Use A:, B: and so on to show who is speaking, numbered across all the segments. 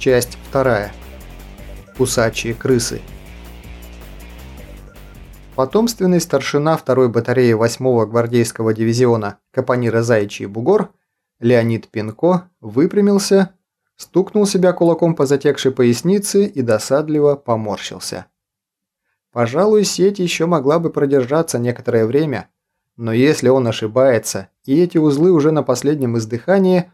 A: Часть вторая. Кусачие крысы. Потомственный старшина второй батареи 8-го гвардейского дивизиона Капонира Заячий Бугор Леонид Пинко выпрямился, стукнул себя кулаком по затекшей пояснице и досадливо поморщился. Пожалуй, сеть еще могла бы продержаться некоторое время, но если он ошибается, и эти узлы уже на последнем издыхании,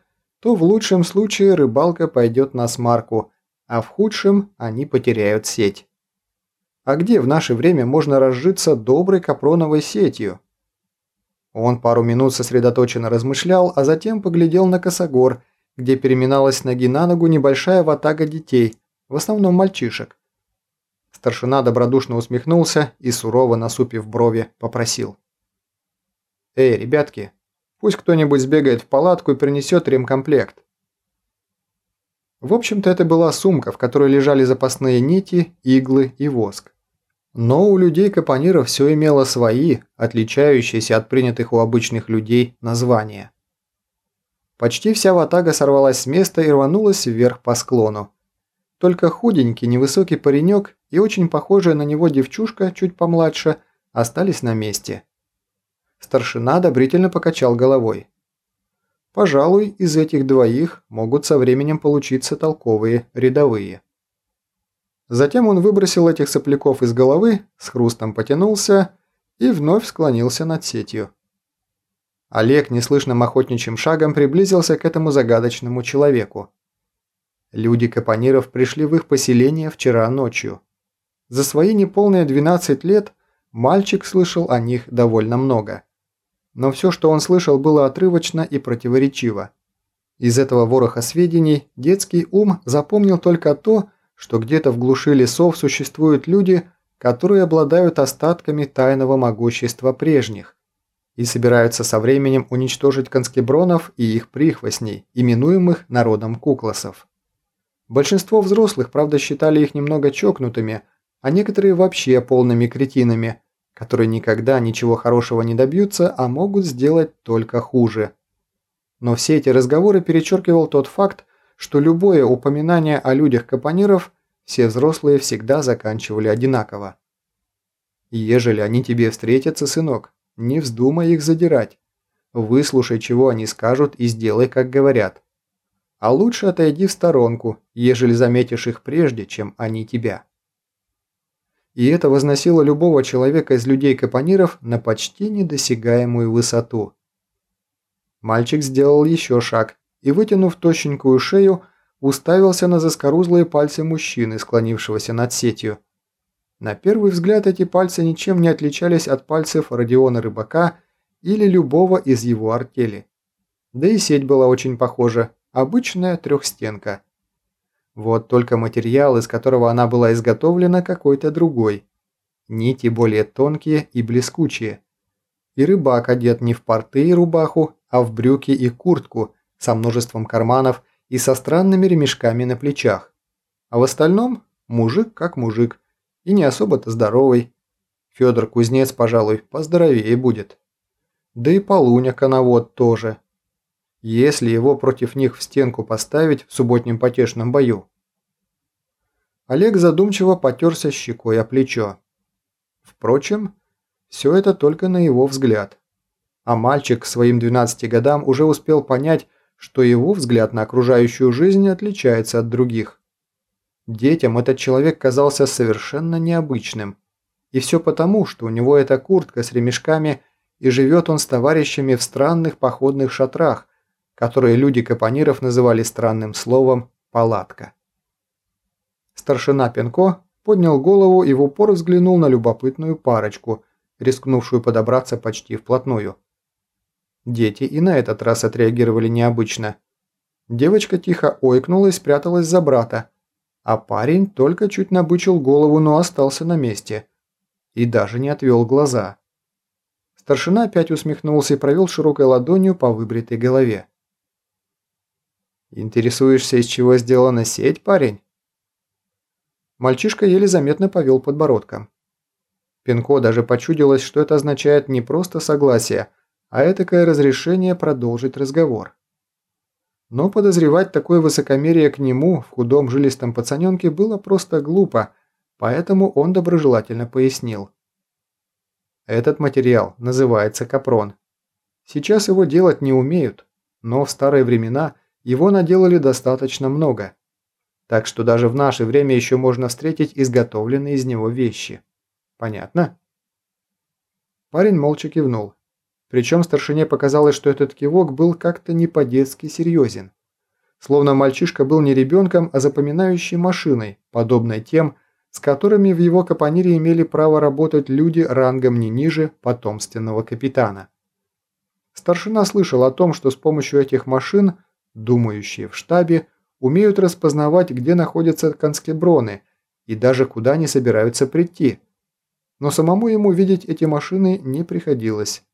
A: то в лучшем случае рыбалка пойдет на смарку, а в худшем они потеряют сеть. А где в наше время можно разжиться доброй капроновой сетью? Он пару минут сосредоточенно размышлял, а затем поглядел на косогор, где переминалась ноги на ногу небольшая ватага детей, в основном мальчишек. Старшина добродушно усмехнулся и, сурово насупив брови, попросил. «Эй, ребятки, пусть кто-нибудь сбегает в палатку и принесет ремкомплект». В общем-то, это была сумка, в которой лежали запасные нити, иглы и воск. Но у людей-капониров все имело свои, отличающиеся от принятых у обычных людей, названия. Почти вся ватага сорвалась с места и рванулась вверх по склону. Только худенький, невысокий паренек и очень похожая на него девчушка, чуть помладше, остались на месте. Старшина одобрительно покачал головой. Пожалуй, из этих двоих могут со временем получиться толковые рядовые. Затем он выбросил этих сопляков из головы, с хрустом потянулся и вновь склонился над сетью. Олег неслышным охотничьим шагом приблизился к этому загадочному человеку. Люди Капониров пришли в их поселение вчера ночью. За свои неполные 12 лет мальчик слышал о них довольно много. Но все, что он слышал, было отрывочно и противоречиво. Из этого вороха сведений детский ум запомнил только то, что где-то в глуши лесов существуют люди, которые обладают остатками тайного могущества прежних и собираются со временем уничтожить конскебронов и их прихвостней, именуемых народом кукласов. Большинство взрослых, правда, считали их немного чокнутыми, а некоторые вообще полными кретинами, которые никогда ничего хорошего не добьются, а могут сделать только хуже. Но все эти разговоры перечеркивал тот факт, что любое упоминание о людях-капониров все взрослые всегда заканчивали одинаково. «Ежели они тебе встретятся, сынок, не вздумай их задирать. Выслушай, чего они скажут, и сделай, как говорят. А лучше отойди в сторонку, ежели заметишь их прежде, чем они тебя. И это возносило любого человека из людей-капониров на почти недосягаемую высоту. Мальчик сделал еще шаг и, вытянув тощенькую шею, уставился на заскорузлые пальцы мужчины, склонившегося над сетью. На первый взгляд эти пальцы ничем не отличались от пальцев Родиона Рыбака или любого из его артели. Да и сеть была очень похожа, Обычная трехстенка. Вот только материал, из которого она была изготовлена, какой-то другой. Нити более тонкие и блескучие. И рыбак одет не в порты и рубаху, а в брюки и куртку со множеством карманов и со странными ремешками на плечах. А в остальном мужик как мужик и не особо-то здоровый. Федор Кузнец, пожалуй, поздоровее будет. Да и Полуня Коновод тоже если его против них в стенку поставить в субботнем потешном бою. Олег задумчиво потерся щекой о плечо. Впрочем, все это только на его взгляд. А мальчик к своим 12 годам уже успел понять, что его взгляд на окружающую жизнь отличается от других. Детям этот человек казался совершенно необычным. И все потому, что у него эта куртка с ремешками, и живет он с товарищами в странных походных шатрах, которые люди Капониров называли странным словом «палатка». Старшина Пенко поднял голову и в упор взглянул на любопытную парочку, рискнувшую подобраться почти вплотную. Дети и на этот раз отреагировали необычно. Девочка тихо ойкнула и спряталась за брата, а парень только чуть набычил голову, но остался на месте. И даже не отвел глаза. Старшина опять усмехнулся и провел широкой ладонью по выбритой голове. «Интересуешься, из чего сделана сеть, парень?» Мальчишка еле заметно повел подбородком. Пинко даже почудилось, что это означает не просто согласие, а этакое разрешение продолжить разговор. Но подозревать такое высокомерие к нему в худом жилистом пацаненке было просто глупо, поэтому он доброжелательно пояснил. Этот материал называется капрон. Сейчас его делать не умеют, но в старые времена его наделали достаточно много. Так что даже в наше время еще можно встретить изготовленные из него вещи. Понятно? Парень молча кивнул. Причем старшине показалось, что этот кивок был как-то не по-детски серьезен. Словно мальчишка был не ребенком, а запоминающей машиной, подобной тем, с которыми в его капонире имели право работать люди рангом не ниже потомственного капитана. Старшина слышал о том, что с помощью этих машин, думающие в штабе, умеют распознавать, где находятся конскеброны и даже куда они собираются прийти. Но самому ему видеть эти машины не приходилось.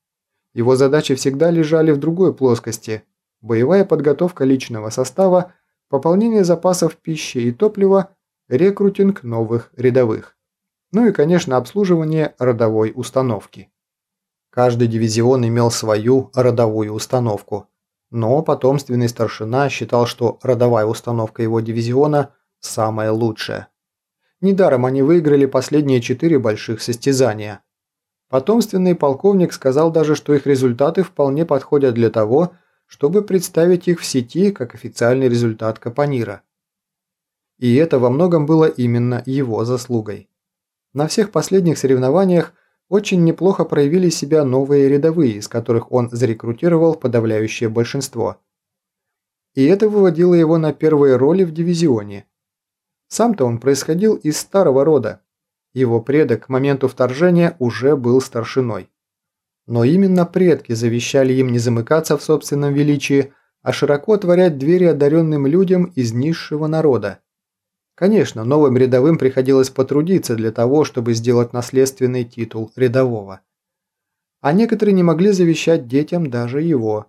A: Его задачи всегда лежали в другой плоскости – боевая подготовка личного состава, пополнение запасов пищи и топлива, рекрутинг новых рядовых. Ну и, конечно, обслуживание родовой установки. Каждый дивизион имел свою родовую установку, но потомственный старшина считал, что родовая установка его дивизиона самая лучшая. Недаром они выиграли последние четыре больших состязания – Потомственный полковник сказал даже, что их результаты вполне подходят для того, чтобы представить их в сети как официальный результат Капонира. И это во многом было именно его заслугой. На всех последних соревнованиях очень неплохо проявили себя новые рядовые, из которых он зарекрутировал подавляющее большинство. И это выводило его на первые роли в дивизионе. Сам-то он происходил из старого рода, его предок к моменту вторжения уже был старшиной. Но именно предки завещали им не замыкаться в собственном величии, а широко отворять двери одаренным людям из низшего народа. Конечно, новым рядовым приходилось потрудиться для того, чтобы сделать наследственный титул рядового. А некоторые не могли завещать детям даже его.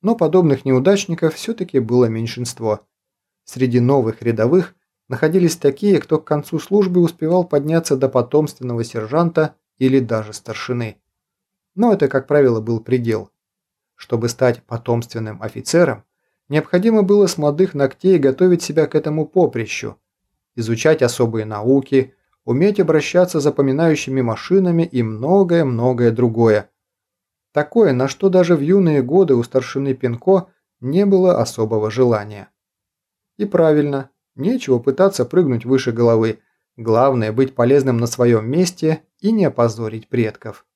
A: Но подобных неудачников все-таки было меньшинство. Среди новых рядовых находились такие, кто к концу службы успевал подняться до потомственного сержанта или даже старшины. Но это, как правило, был предел. Чтобы стать потомственным офицером, необходимо было с молодых ногтей готовить себя к этому поприщу, изучать особые науки, уметь обращаться с запоминающими машинами и многое-многое другое. Такое, на что даже в юные годы у старшины Пинко не было особого желания. И правильно, Нечего пытаться прыгнуть выше головы. Главное быть полезным на своем месте и не опозорить предков.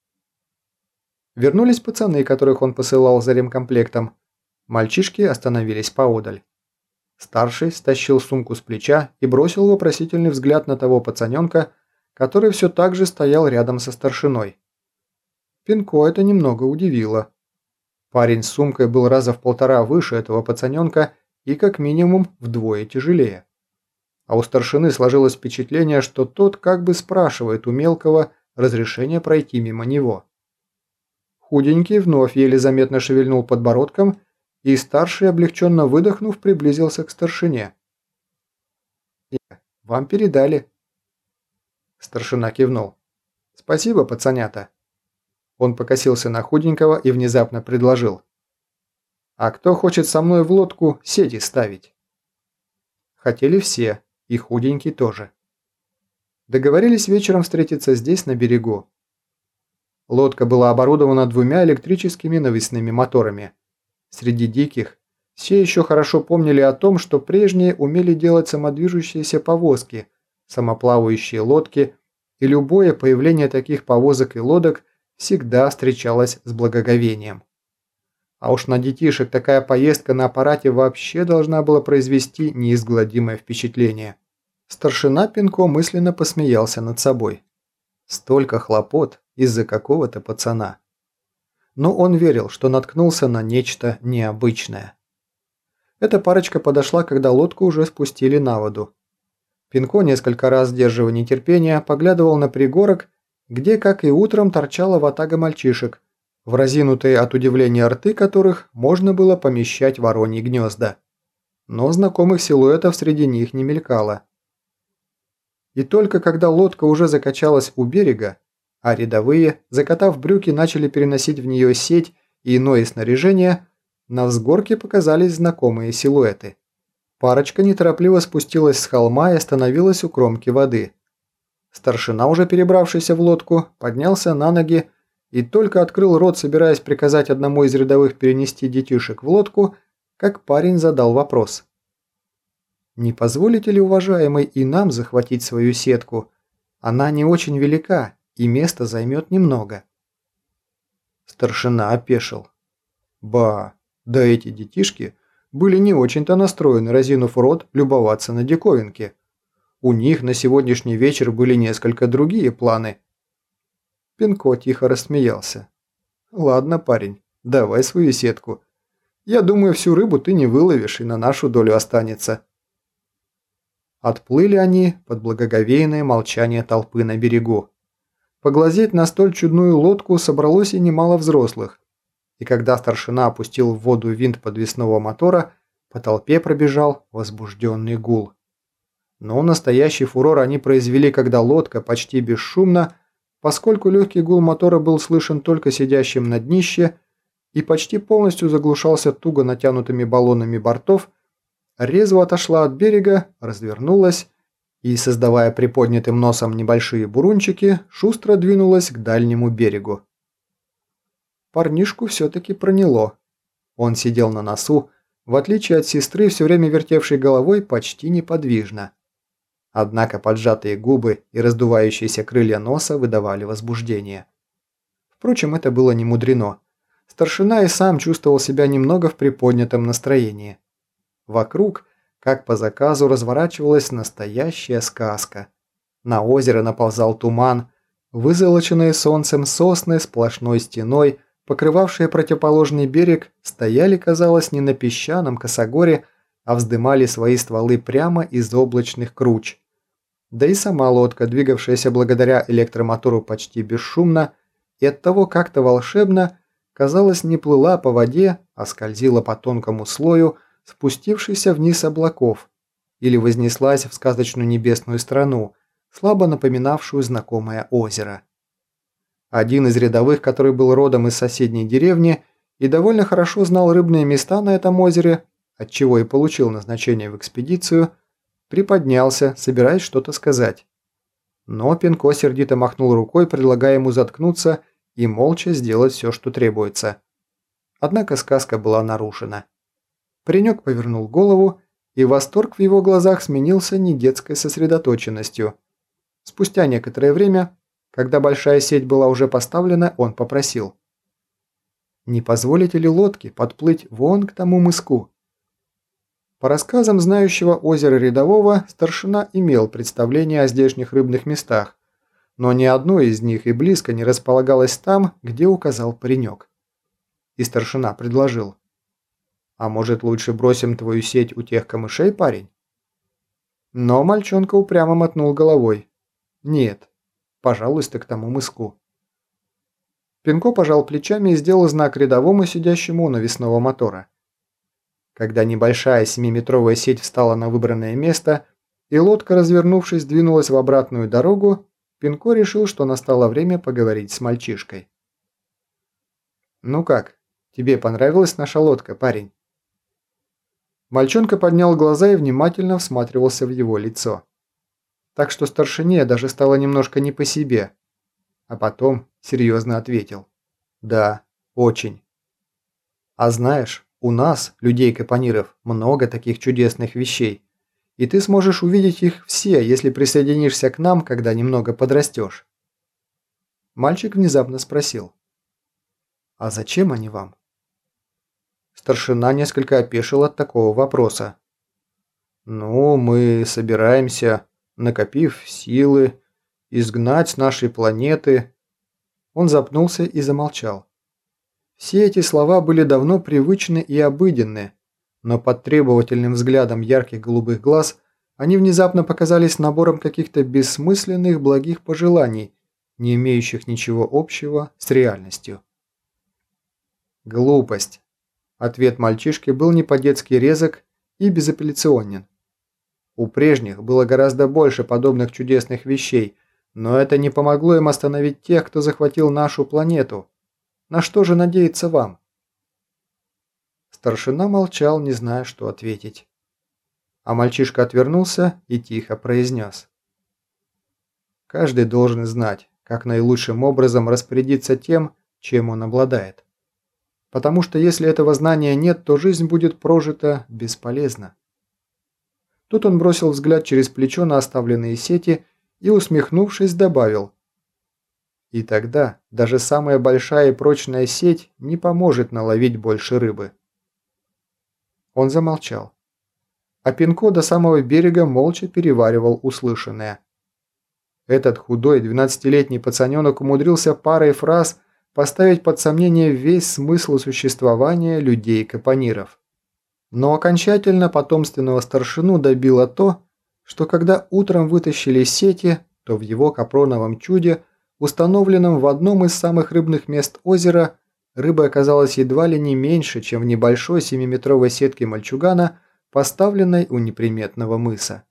A: Вернулись пацаны, которых он посылал за ремкомплектом. Мальчишки остановились поодаль. Старший стащил сумку с плеча и бросил вопросительный взгляд на того пацаненка, который все так же стоял рядом со старшиной. Пинко это немного удивило. Парень с сумкой был раза в полтора выше этого пацаненка и как минимум вдвое тяжелее. А у старшины сложилось впечатление, что тот как бы спрашивает у мелкого разрешения пройти мимо него. Худенький вновь еле заметно шевельнул подбородком, и старший, облегченно выдохнув, приблизился к старшине. «Вам передали». Старшина кивнул. «Спасибо, пацанята». Он покосился на худенького и внезапно предложил. «А кто хочет со мной в лодку сети ставить?» Хотели все, и худенький тоже. Договорились вечером встретиться здесь, на берегу. Лодка была оборудована двумя электрическими навесными моторами. Среди диких все еще хорошо помнили о том, что прежние умели делать самодвижущиеся повозки, самоплавающие лодки, и любое появление таких повозок и лодок всегда встречалось с благоговением. А уж на детишек такая поездка на аппарате вообще должна была произвести неизгладимое впечатление. Старшина Пинко мысленно посмеялся над собой. Столько хлопот из-за какого-то пацана. Но он верил, что наткнулся на нечто необычное. Эта парочка подошла, когда лодку уже спустили на воду. Пинко, несколько раз сдерживая нетерпение, поглядывал на пригорок, где, как и утром, торчала ватага мальчишек, в разинутые от удивления рты которых можно было помещать вороньи гнезда. Но знакомых силуэтов среди них не мелькало. И только когда лодка уже закачалась у берега, а рядовые, закатав брюки, начали переносить в нее сеть и иное снаряжение, на взгорке показались знакомые силуэты. Парочка неторопливо спустилась с холма и остановилась у кромки воды. Старшина, уже перебравшийся в лодку, поднялся на ноги и только открыл рот, собираясь приказать одному из рядовых перенести детишек в лодку, как парень задал вопрос. «Не позволите ли, уважаемый, и нам захватить свою сетку? Она не очень велика, и места займет немного». Старшина опешил. «Ба, да эти детишки были не очень-то настроены, разинув рот, любоваться на диковинки. У них на сегодняшний вечер были несколько другие планы». Пинко тихо рассмеялся. «Ладно, парень, давай свою сетку. Я думаю, всю рыбу ты не выловишь, и на нашу долю останется». Отплыли они под благоговейное молчание толпы на берегу. Поглазеть на столь чудную лодку собралось и немало взрослых. И когда старшина опустил в воду винт подвесного мотора, по толпе пробежал возбужденный гул. Но настоящий фурор они произвели, когда лодка почти бесшумно, поскольку легкий гул мотора был слышен только сидящим на днище и почти полностью заглушался туго натянутыми баллонами бортов, резво отошла от берега, развернулась и, создавая приподнятым носом небольшие бурунчики, шустро двинулась к дальнему берегу. Парнишку все-таки проняло. Он сидел на носу, в отличие от сестры, все время вертевшей головой почти неподвижно. Однако поджатые губы и раздувающиеся крылья носа выдавали возбуждение. Впрочем, это было не мудрено. Старшина и сам чувствовал себя немного в приподнятом настроении. Вокруг, как по заказу, разворачивалась настоящая сказка. На озеро наползал туман, вызолоченные солнцем сосны сплошной стеной, покрывавшие противоположный берег, стояли, казалось, не на песчаном косогоре, а вздымали свои стволы прямо из облачных круч. Да и сама лодка, двигавшаяся благодаря электромотору почти бесшумно и оттого как-то волшебно, казалось, не плыла по воде, а скользила по тонкому слою, спустившийся вниз облаков, или вознеслась в сказочную небесную страну, слабо напоминавшую знакомое озеро. Один из рядовых, который был родом из соседней деревни и довольно хорошо знал рыбные места на этом озере, отчего и получил назначение в экспедицию, приподнялся, собираясь что-то сказать. Но Пинко сердито махнул рукой, предлагая ему заткнуться и молча сделать все, что требуется. Однако сказка была нарушена. Паренек повернул голову, и восторг в его глазах сменился недетской сосредоточенностью. Спустя некоторое время, когда большая сеть была уже поставлена, он попросил. «Не позволите ли лодке подплыть вон к тому мыску?» По рассказам знающего озера рядового, старшина имел представление о здешних рыбных местах, но ни одно из них и близко не располагалось там, где указал паренек. И старшина предложил. А может, лучше бросим твою сеть у тех камышей, парень?» Но мальчонка упрямо мотнул головой. «Нет, пожалуйста, к тому мыску». Пинко пожал плечами и сделал знак рядовому, сидящему у навесного мотора. Когда небольшая семиметровая сеть встала на выбранное место, и лодка, развернувшись, двинулась в обратную дорогу, Пинко решил, что настало время поговорить с мальчишкой. «Ну как, тебе понравилась наша лодка, парень?» Мальчонка поднял глаза и внимательно всматривался в его лицо. Так что старшине даже стало немножко не по себе. А потом серьезно ответил. «Да, очень. А знаешь, у нас, людей-капониров, много таких чудесных вещей. И ты сможешь увидеть их все, если присоединишься к нам, когда немного подрастешь». Мальчик внезапно спросил. «А зачем они вам?» Старшина несколько опешил от такого вопроса. «Ну, мы собираемся, накопив силы, изгнать с нашей планеты...» Он запнулся и замолчал. Все эти слова были давно привычны и обыденны, но под требовательным взглядом ярких голубых глаз они внезапно показались набором каких-то бессмысленных благих пожеланий, не имеющих ничего общего с реальностью. Глупость. Ответ мальчишки был не по-детски резок и безапелляционен. У прежних было гораздо больше подобных чудесных вещей, но это не помогло им остановить тех, кто захватил нашу планету. На что же надеяться вам? Старшина молчал, не зная, что ответить. А мальчишка отвернулся и тихо произнес. Каждый должен знать, как наилучшим образом распорядиться тем, чем он обладает. Потому что если этого знания нет, то жизнь будет прожита бесполезно. Тут он бросил взгляд через плечо на оставленные сети и, усмехнувшись, добавил. И тогда даже самая большая и прочная сеть не поможет наловить больше рыбы. Он замолчал. А Пинко до самого берега молча переваривал услышанное. Этот худой двенадцатилетний пацаненок умудрился парой фраз поставить под сомнение весь смысл существования людей-капониров. Но окончательно потомственного старшину добило то, что когда утром вытащили сети, то в его капроновом чуде, установленном в одном из самых рыбных мест озера, рыба оказалась едва ли не меньше, чем в небольшой семиметровой сетке мальчугана, поставленной у неприметного мыса.